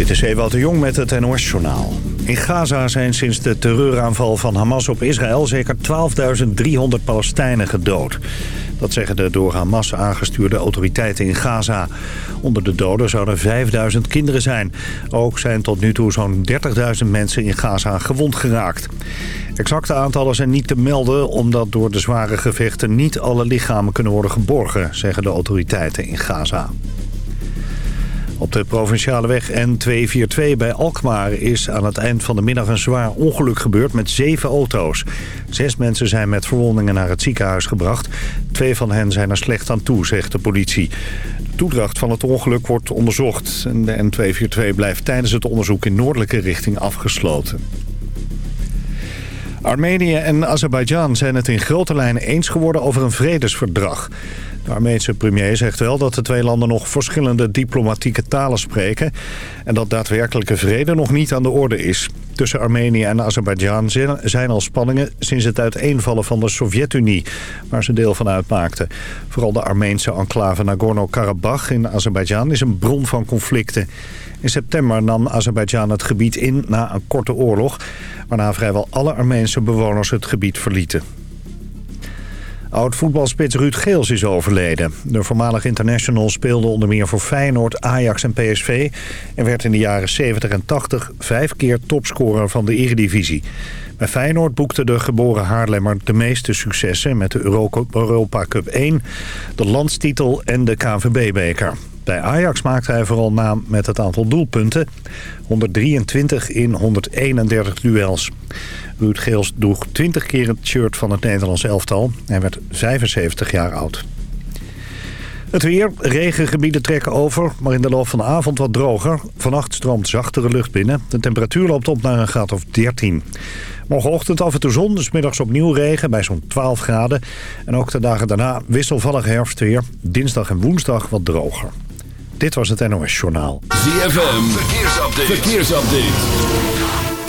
Dit is Ewout de Jong met het NOS-journaal. In Gaza zijn sinds de terreuraanval van Hamas op Israël... zeker 12.300 Palestijnen gedood. Dat zeggen de door Hamas aangestuurde autoriteiten in Gaza. Onder de doden zouden 5.000 kinderen zijn. Ook zijn tot nu toe zo'n 30.000 mensen in Gaza gewond geraakt. Exacte aantallen zijn niet te melden... omdat door de zware gevechten niet alle lichamen kunnen worden geborgen... zeggen de autoriteiten in Gaza. Op de provinciale weg N242 bij Alkmaar is aan het eind van de middag een zwaar ongeluk gebeurd met zeven auto's. Zes mensen zijn met verwondingen naar het ziekenhuis gebracht. Twee van hen zijn er slecht aan toe, zegt de politie. De toedracht van het ongeluk wordt onderzocht. De N242 blijft tijdens het onderzoek in noordelijke richting afgesloten. Armenië en Azerbeidzjan zijn het in grote lijnen eens geworden over een vredesverdrag. De Armeense premier zegt wel dat de twee landen nog verschillende diplomatieke talen spreken... en dat daadwerkelijke vrede nog niet aan de orde is. Tussen Armenië en Azerbeidzjan zijn al spanningen sinds het uiteenvallen van de Sovjet-Unie... waar ze deel van uitmaakten. Vooral de Armeense enclave Nagorno-Karabakh in Azerbeidzjan is een bron van conflicten. In september nam Azerbeidzjan het gebied in na een korte oorlog... waarna vrijwel alle Armeense bewoners het gebied verlieten. Oud-voetbalspits Ruud Geels is overleden. De voormalig international speelde onder meer voor Feyenoord, Ajax en PSV... en werd in de jaren 70 en 80 vijf keer topscorer van de Eredivisie. Bij Feyenoord boekte de geboren Haarlemmer de meeste successen... met de Europa Cup 1, de landstitel en de KNVB-beker. Bij Ajax maakte hij vooral naam met het aantal doelpunten. 123 in 131 duels. Ruud Geels droeg 20 keer het shirt van het Nederlands elftal. Hij werd 75 jaar oud. Het weer, regengebieden trekken over, maar in de loop van de avond wat droger. Vannacht stroomt zachtere lucht binnen. De temperatuur loopt op naar een graad of 13. Morgenochtend af en toe zon, dus middags opnieuw regen bij zo'n 12 graden. En ook de dagen daarna wisselvallig herfstweer. Dinsdag en woensdag wat droger. Dit was het NOS Journaal. ZFM, verkeersupdate. verkeersupdate.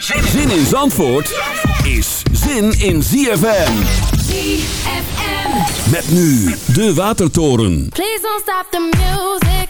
Zin in Zandvoort is zin in ZFM. ZFM. Met nu de Watertoren. Please don't stop the music.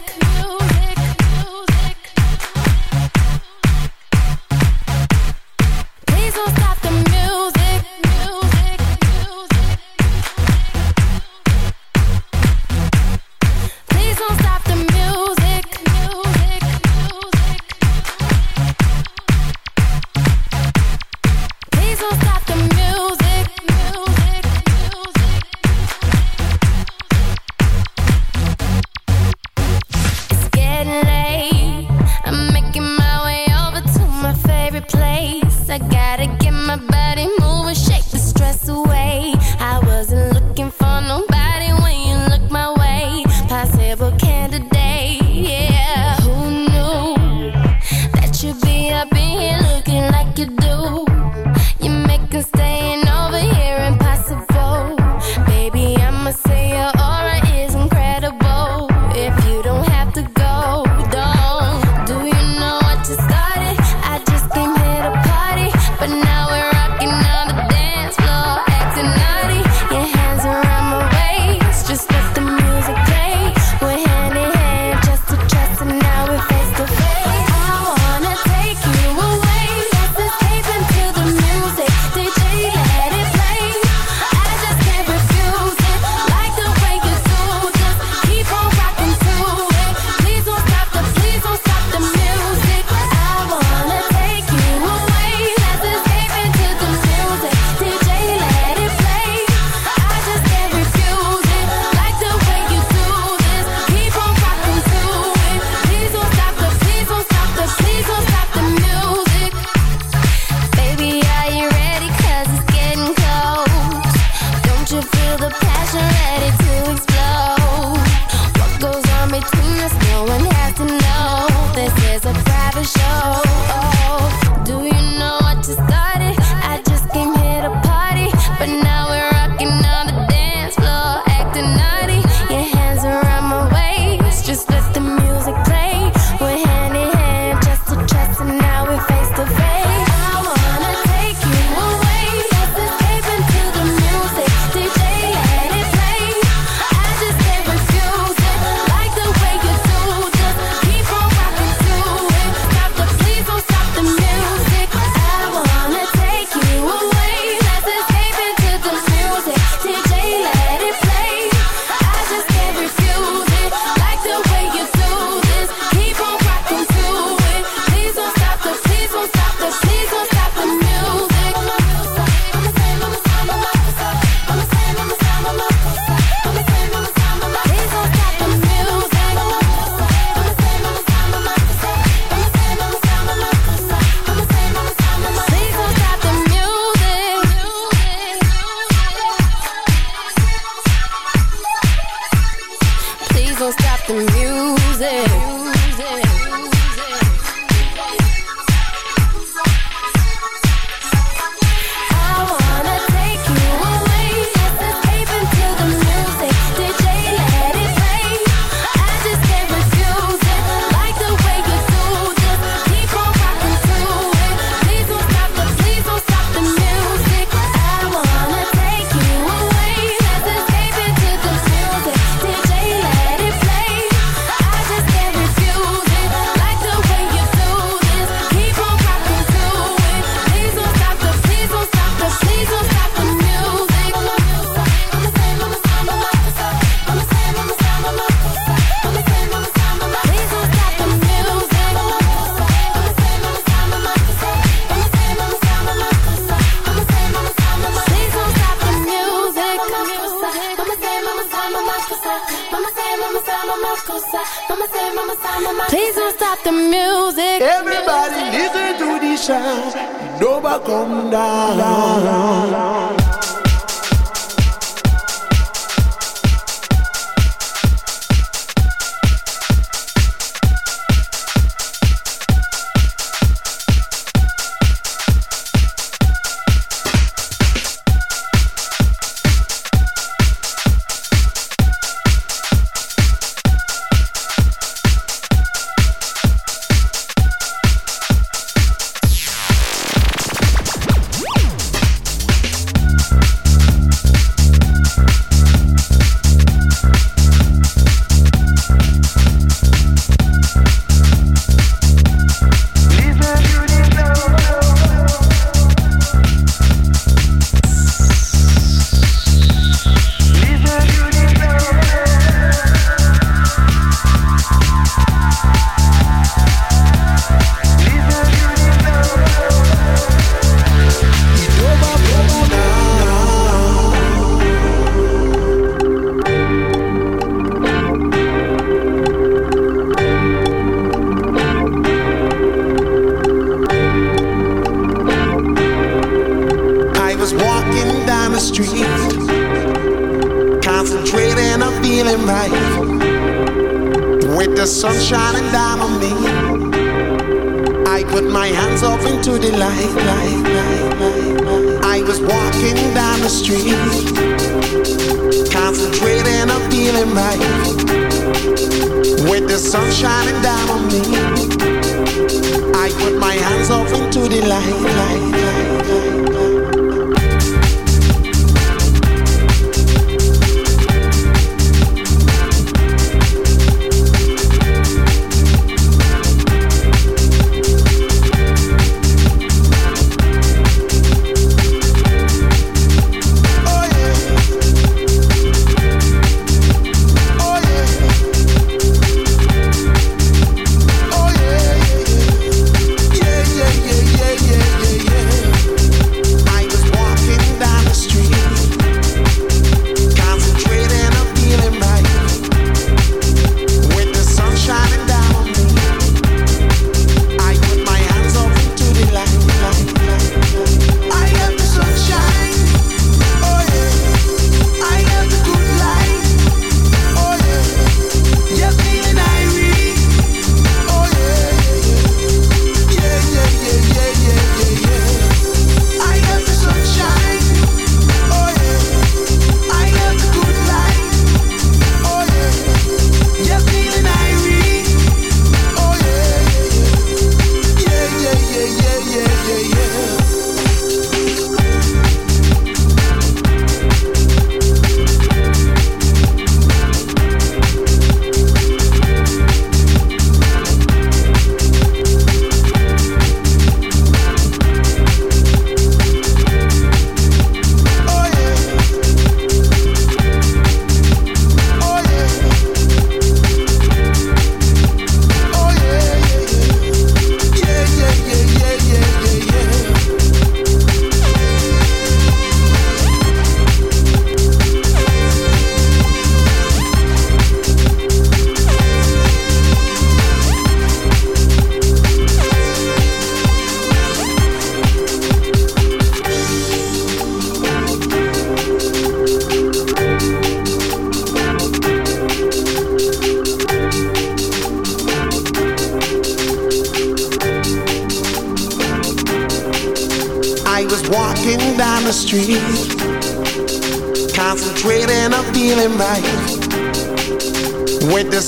Please don't stop the music. Everybody listen to the sound. Nobody come down.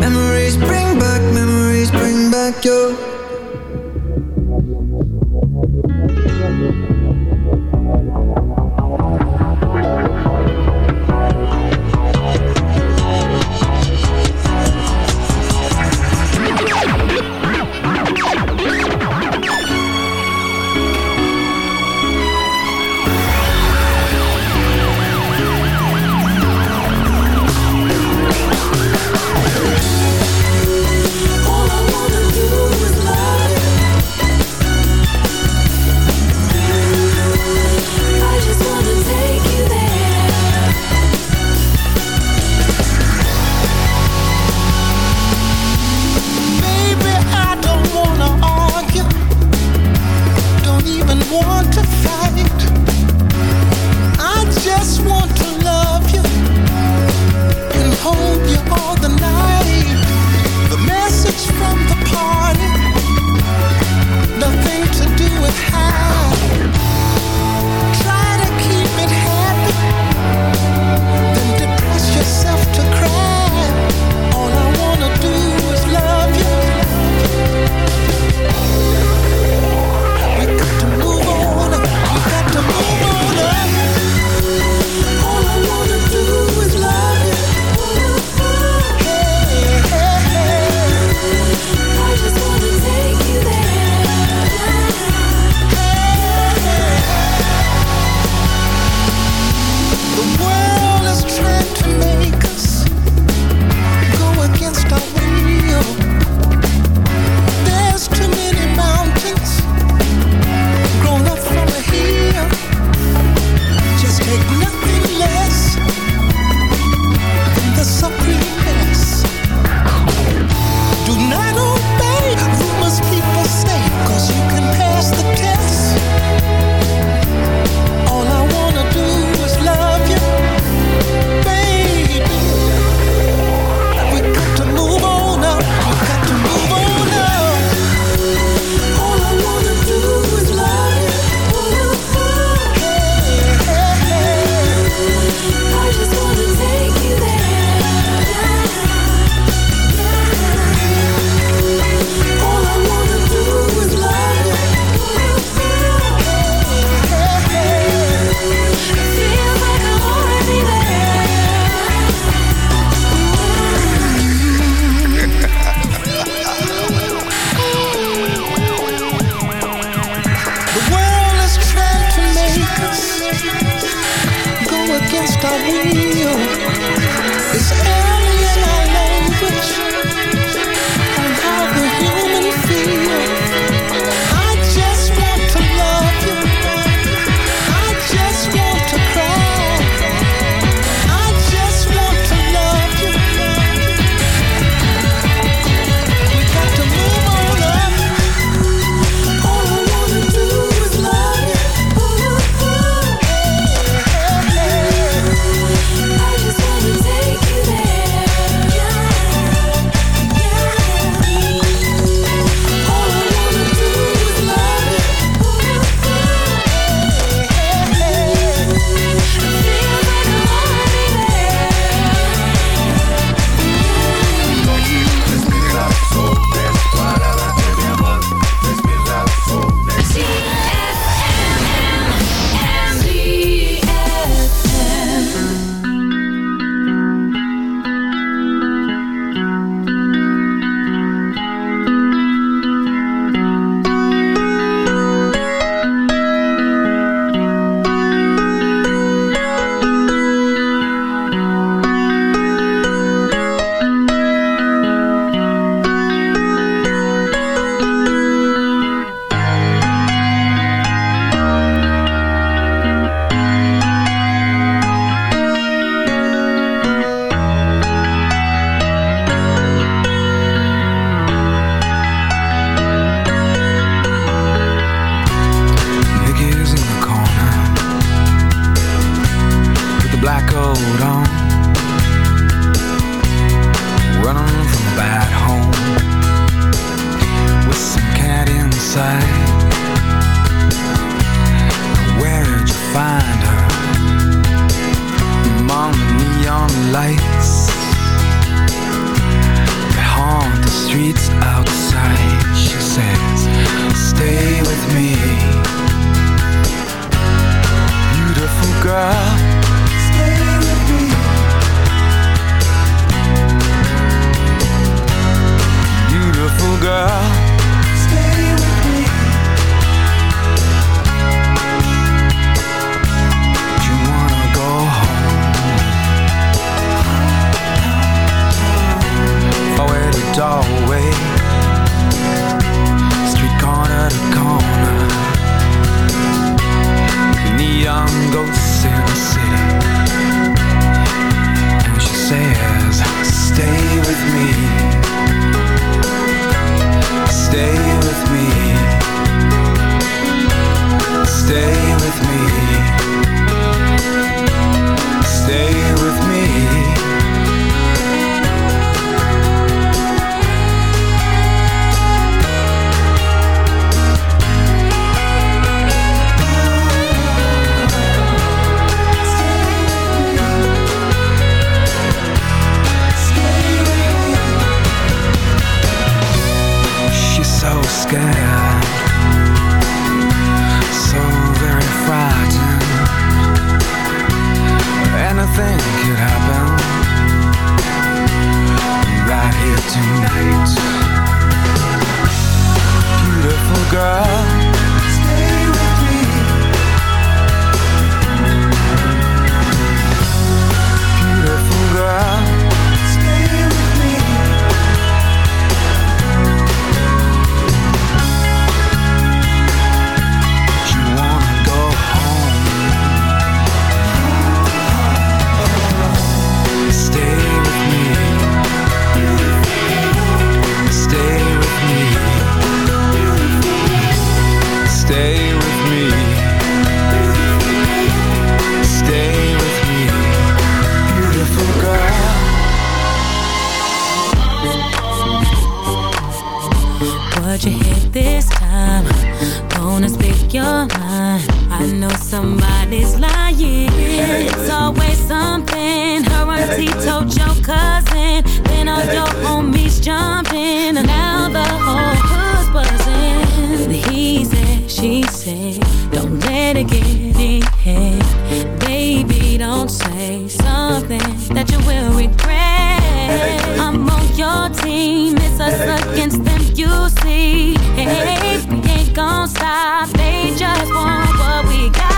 Memories bring back, memories bring back your know somebody's lying. It's always something. Her auntie told your cousin. Then all your homies jumping. And now the whole hood's buzzing. He said, she said, don't let it get in head. Baby, don't say something that you will regret. I'm on your team. It's us against them, you see. Hey, we ain't gon' stop. They just want what we got.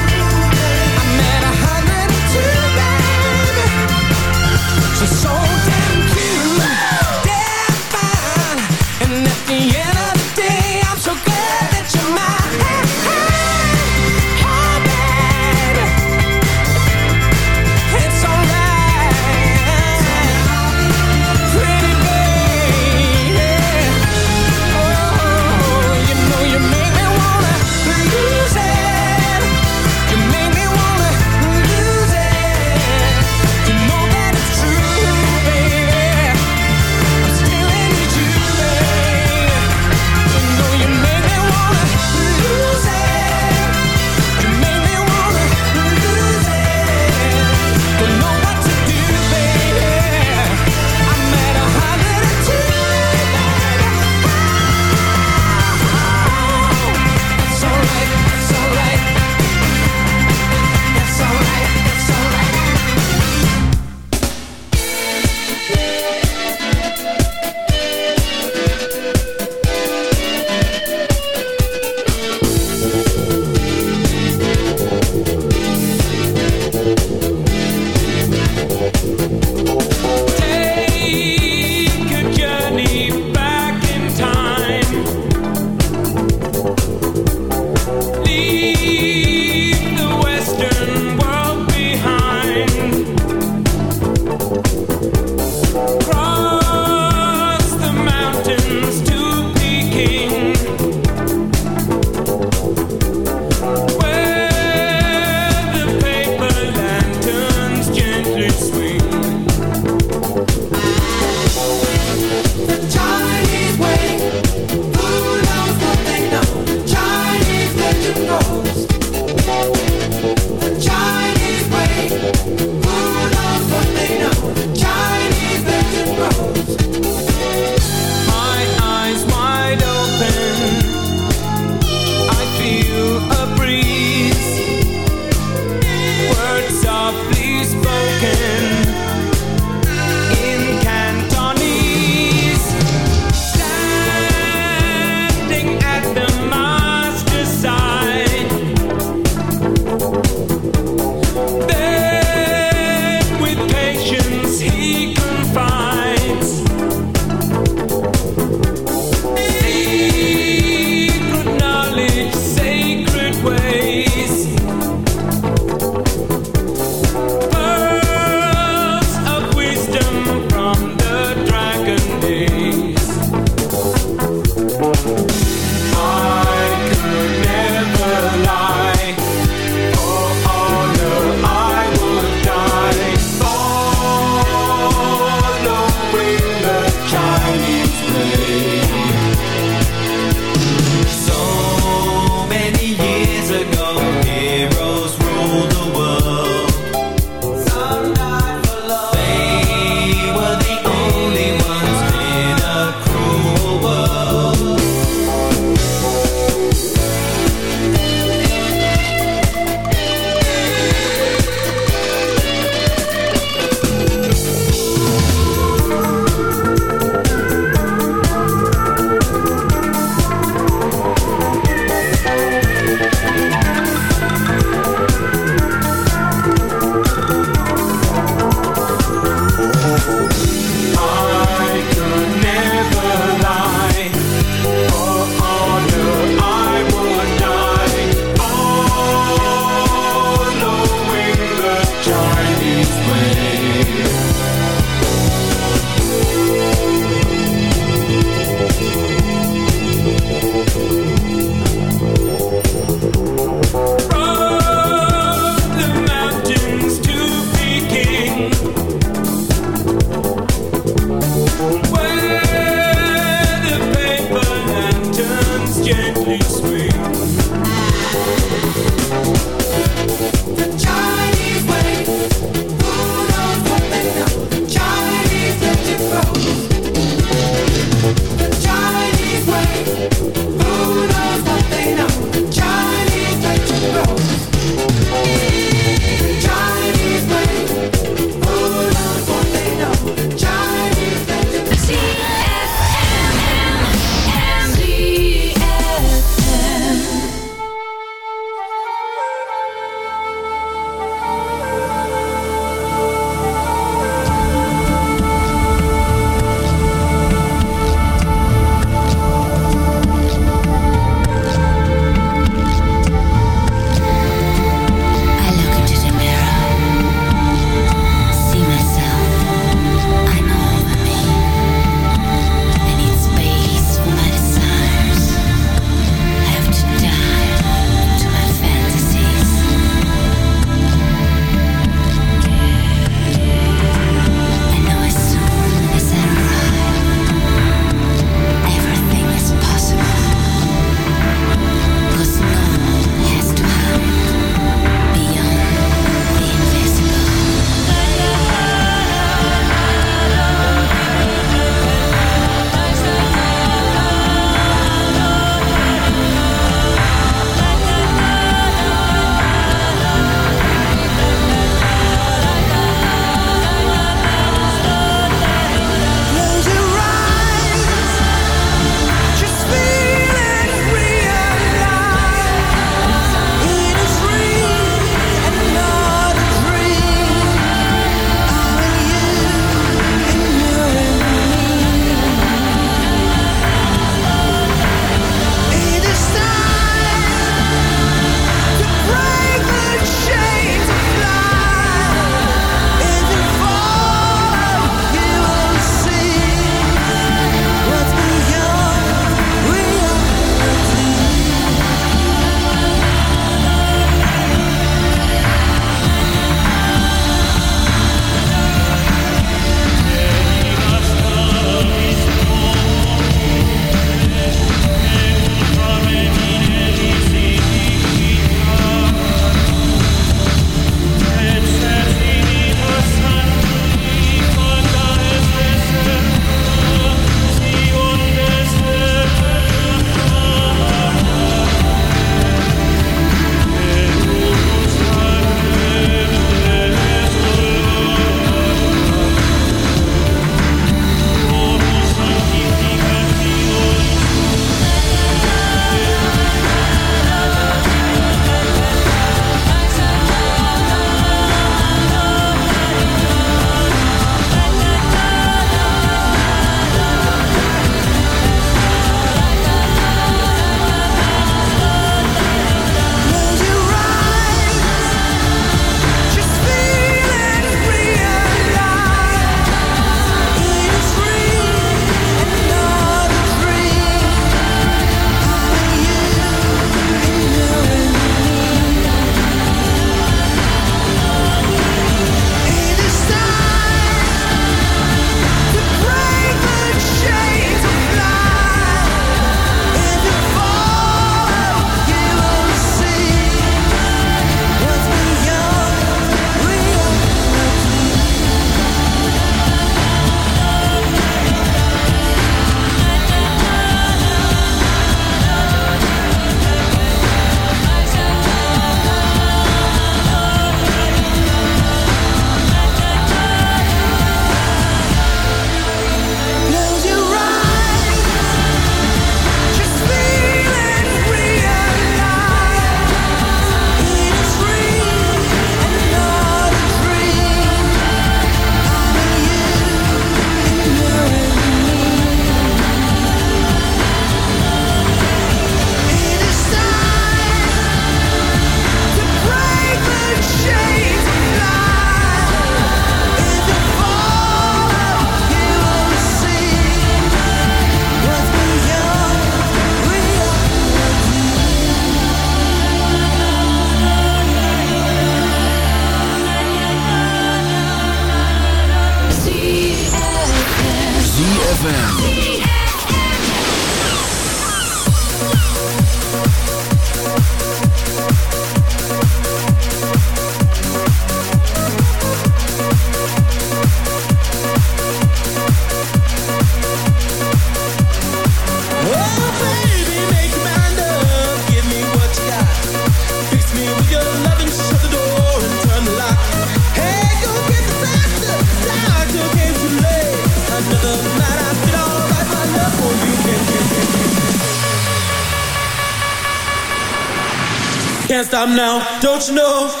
don't you know?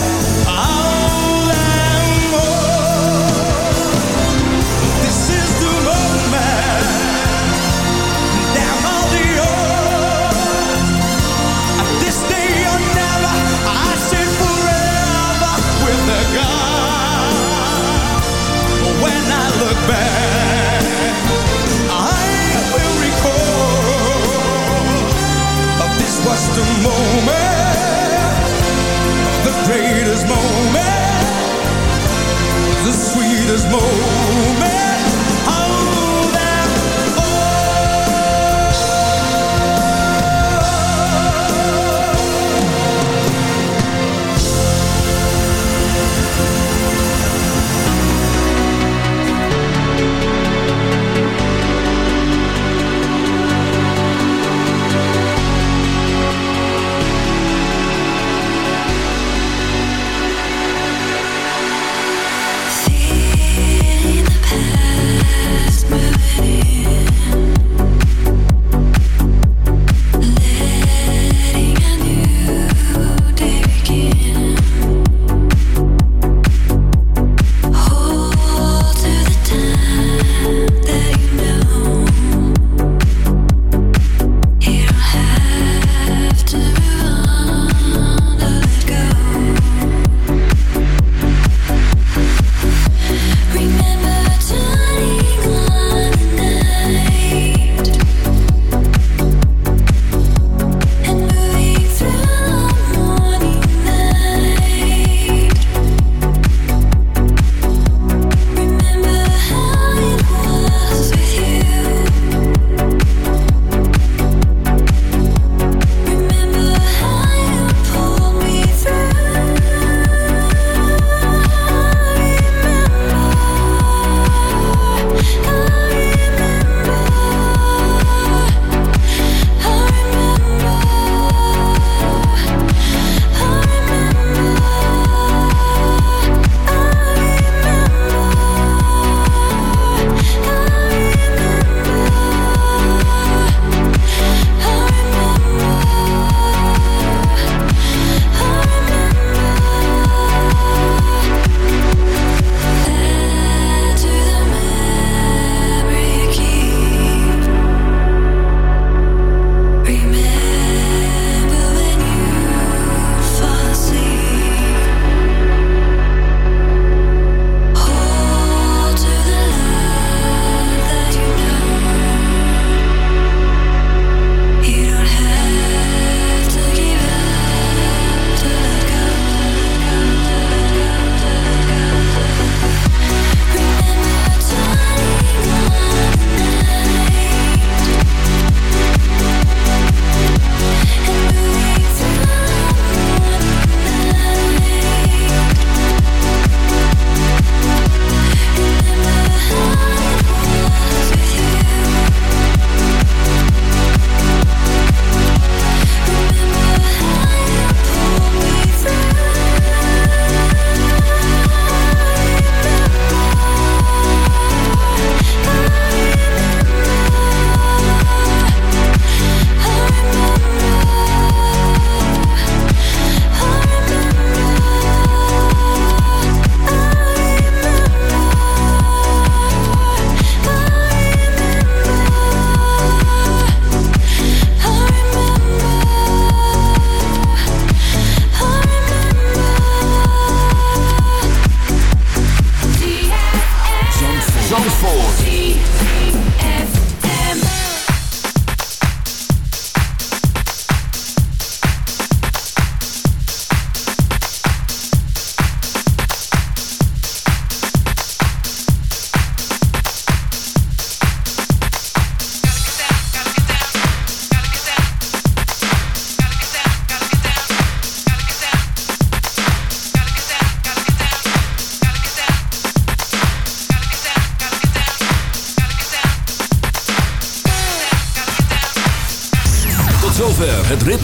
Back, I will recall this was the moment, the greatest moment, the sweetest moment.